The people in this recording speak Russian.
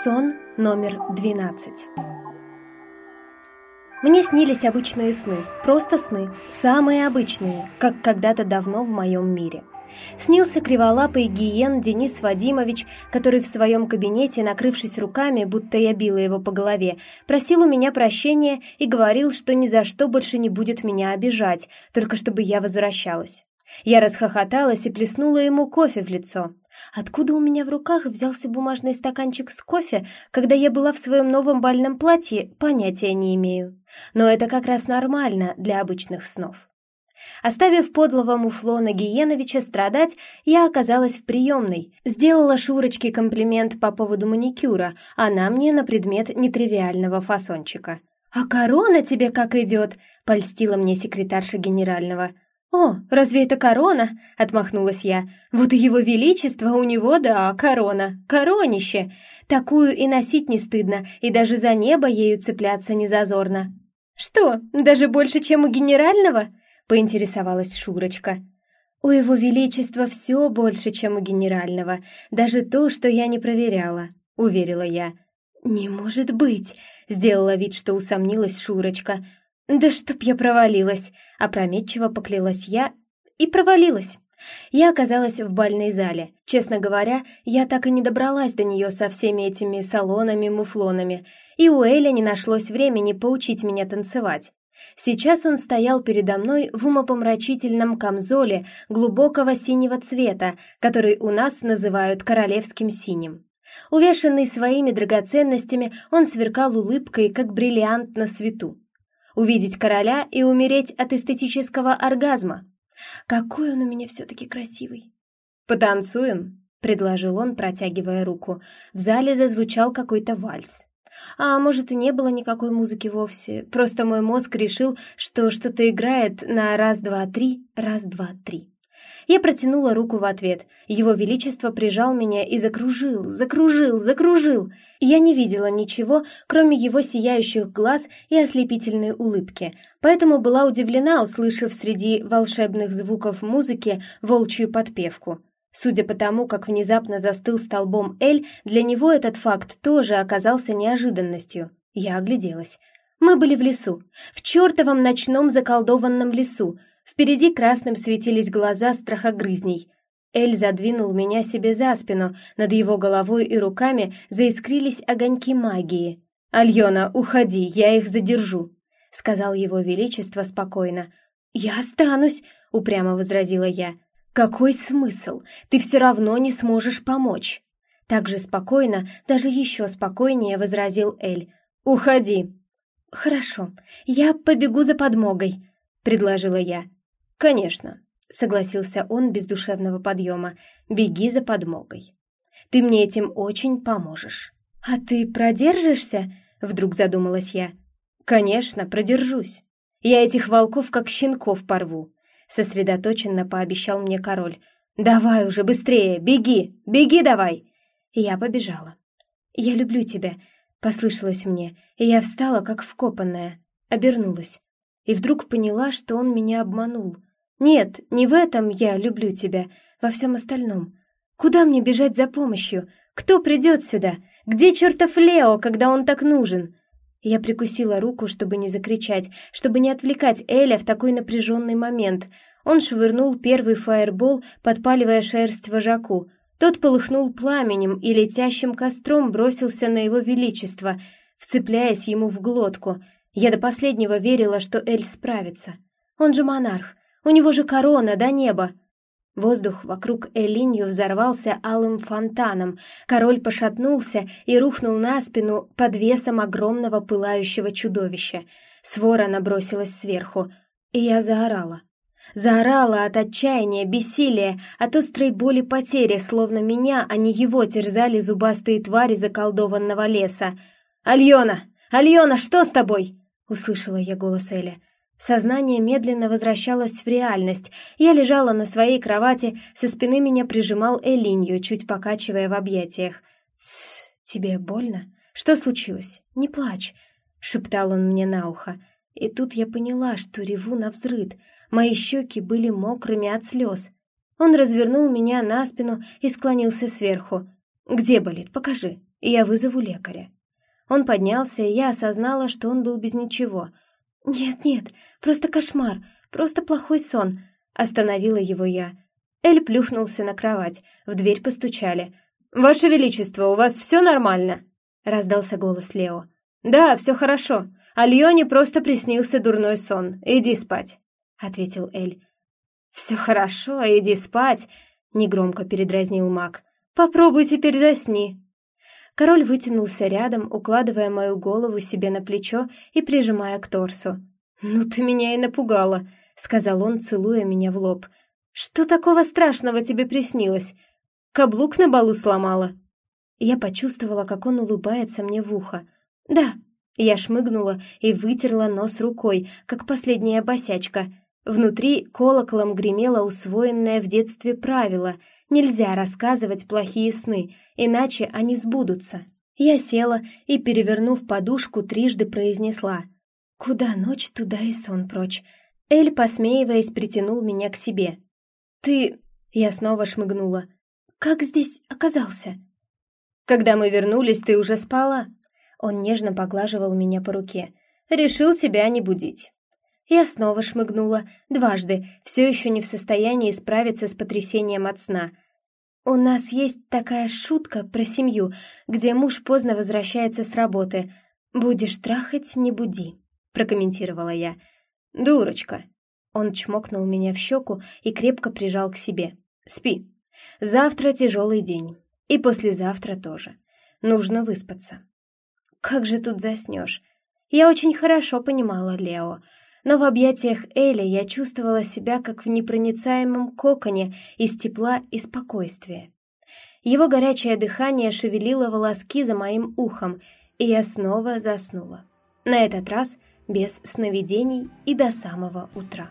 Сон номер 12 Мне снились обычные сны, просто сны, самые обычные, как когда-то давно в моем мире. Снился криволапый гиен Денис Вадимович, который в своем кабинете, накрывшись руками, будто я била его по голове, просил у меня прощения и говорил, что ни за что больше не будет меня обижать, только чтобы я возвращалась. Я расхохоталась и плеснула ему кофе в лицо. Откуда у меня в руках взялся бумажный стаканчик с кофе, когда я была в своем новом бальном платье, понятия не имею. Но это как раз нормально для обычных снов. Оставив подлого муфлона Гиеновича страдать, я оказалась в приемной. Сделала Шурочке комплимент по поводу маникюра, она мне на предмет нетривиального фасончика. «А корона тебе как идет?» — польстила мне секретарша генерального. «О, разве это корона?» — отмахнулась я. «Вот и его величество у него, да, корона, коронище. Такую и носить не стыдно, и даже за небо ею цепляться не зазорно». «Что, даже больше, чем у генерального?» — поинтересовалась Шурочка. «У его величества все больше, чем у генерального, даже то, что я не проверяла», — уверила я. «Не может быть!» — сделала вид, что усомнилась Шурочка. «Да чтоб я провалилась!» — опрометчиво поклялась я и провалилась. Я оказалась в бальной зале. Честно говоря, я так и не добралась до нее со всеми этими салонами-муфлонами, и у Эля не нашлось времени поучить меня танцевать. Сейчас он стоял передо мной в умопомрачительном камзоле глубокого синего цвета, который у нас называют королевским синим. Увешанный своими драгоценностями, он сверкал улыбкой, как бриллиант на свету увидеть короля и умереть от эстетического оргазма. Какой он у меня все-таки красивый. «Потанцуем?» — предложил он, протягивая руку. В зале зазвучал какой-то вальс. А может, и не было никакой музыки вовсе. Просто мой мозг решил, что что-то играет на раз-два-три, раз-два-три. Я протянула руку в ответ. Его Величество прижал меня и закружил, закружил, закружил. Я не видела ничего, кроме его сияющих глаз и ослепительной улыбки, поэтому была удивлена, услышав среди волшебных звуков музыки волчью подпевку. Судя по тому, как внезапно застыл столбом Эль, для него этот факт тоже оказался неожиданностью. Я огляделась. Мы были в лесу, в чертовом ночном заколдованном лесу, Впереди красным светились глаза страхогрызней. Эль задвинул меня себе за спину, над его головой и руками заискрились огоньки магии. «Альона, уходи, я их задержу», — сказал его величество спокойно. «Я останусь», — упрямо возразила я. «Какой смысл? Ты все равно не сможешь помочь». Так же спокойно, даже еще спокойнее возразил Эль. «Уходи». «Хорошо, я побегу за подмогой», — предложила я. «Конечно», — согласился он без душевного подъема. «Беги за подмогой. Ты мне этим очень поможешь». «А ты продержишься?» — вдруг задумалась я. «Конечно, продержусь. Я этих волков как щенков порву», — сосредоточенно пообещал мне король. «Давай уже, быстрее, беги, беги давай!» я побежала. «Я люблю тебя», — послышалось мне, и я встала, как вкопанная, обернулась и вдруг поняла, что он меня обманул. Нет, не в этом я люблю тебя, во всем остальном. Куда мне бежать за помощью? Кто придет сюда? Где чертов Лео, когда он так нужен? Я прикусила руку, чтобы не закричать, чтобы не отвлекать Эля в такой напряженный момент. Он швырнул первый фаербол, подпаливая шерсть вожаку. Тот полыхнул пламенем и летящим костром бросился на его величество, вцепляясь ему в глотку — я до последнего верила, что Эль справится. Он же монарх, у него же корона до неба. Воздух вокруг Элинью взорвался алым фонтаном, король пошатнулся и рухнул на спину под весом огромного пылающего чудовища. Свора набросилась сверху, и я заорала. Заорала от отчаяния, бессилия, от острой боли потери, словно меня, а не его, терзали зубастые твари заколдованного леса. «Альона! Альона, что с тобой?» Услышала я голос Эли. Сознание медленно возвращалось в реальность. Я лежала на своей кровати, со спины меня прижимал Элинью, чуть покачивая в объятиях. «Тсс, тебе больно? Что случилось? Не плачь!» — шептал он мне на ухо. И тут я поняла, что реву на взрыд. Мои щеки были мокрыми от слез. Он развернул меня на спину и склонился сверху. «Где болит? Покажи». Я вызову лекаря». Он поднялся, и я осознала, что он был без ничего. «Нет-нет, просто кошмар, просто плохой сон», — остановила его я. Эль плюхнулся на кровать, в дверь постучали. «Ваше Величество, у вас все нормально?» — раздался голос Лео. «Да, все хорошо. Альоне просто приснился дурной сон. Иди спать», — ответил Эль. «Все хорошо, иди спать», — негромко передразнил маг. «Попробуй теперь засни». Король вытянулся рядом, укладывая мою голову себе на плечо и прижимая к торсу. «Ну ты меня и напугала», — сказал он, целуя меня в лоб. «Что такого страшного тебе приснилось? Каблук на балу сломала?» Я почувствовала, как он улыбается мне в ухо. «Да». Я шмыгнула и вытерла нос рукой, как последняя босячка. Внутри колоколом гремело усвоенное в детстве правило «Нельзя рассказывать плохие сны, иначе они сбудутся». Я села и, перевернув подушку, трижды произнесла «Куда ночь, туда и сон прочь». Эль, посмеиваясь, притянул меня к себе. «Ты...» — я снова шмыгнула. «Как здесь оказался?» «Когда мы вернулись, ты уже спала». Он нежно поглаживал меня по руке. «Решил тебя не будить». Я снова шмыгнула, дважды, все еще не в состоянии справиться с потрясением от сна. «У нас есть такая шутка про семью, где муж поздно возвращается с работы. Будешь трахать, не буди», — прокомментировала я. «Дурочка», он чмокнул меня в щеку и крепко прижал к себе. «Спи. Завтра тяжелый день. И послезавтра тоже. Нужно выспаться». «Как же тут заснешь?» Я очень хорошо понимала Лео, но в объятиях Эли я чувствовала себя как в непроницаемом коконе из тепла и спокойствия. Его горячее дыхание шевелило волоски за моим ухом, и я снова заснула. На этот раз без сновидений и до самого утра.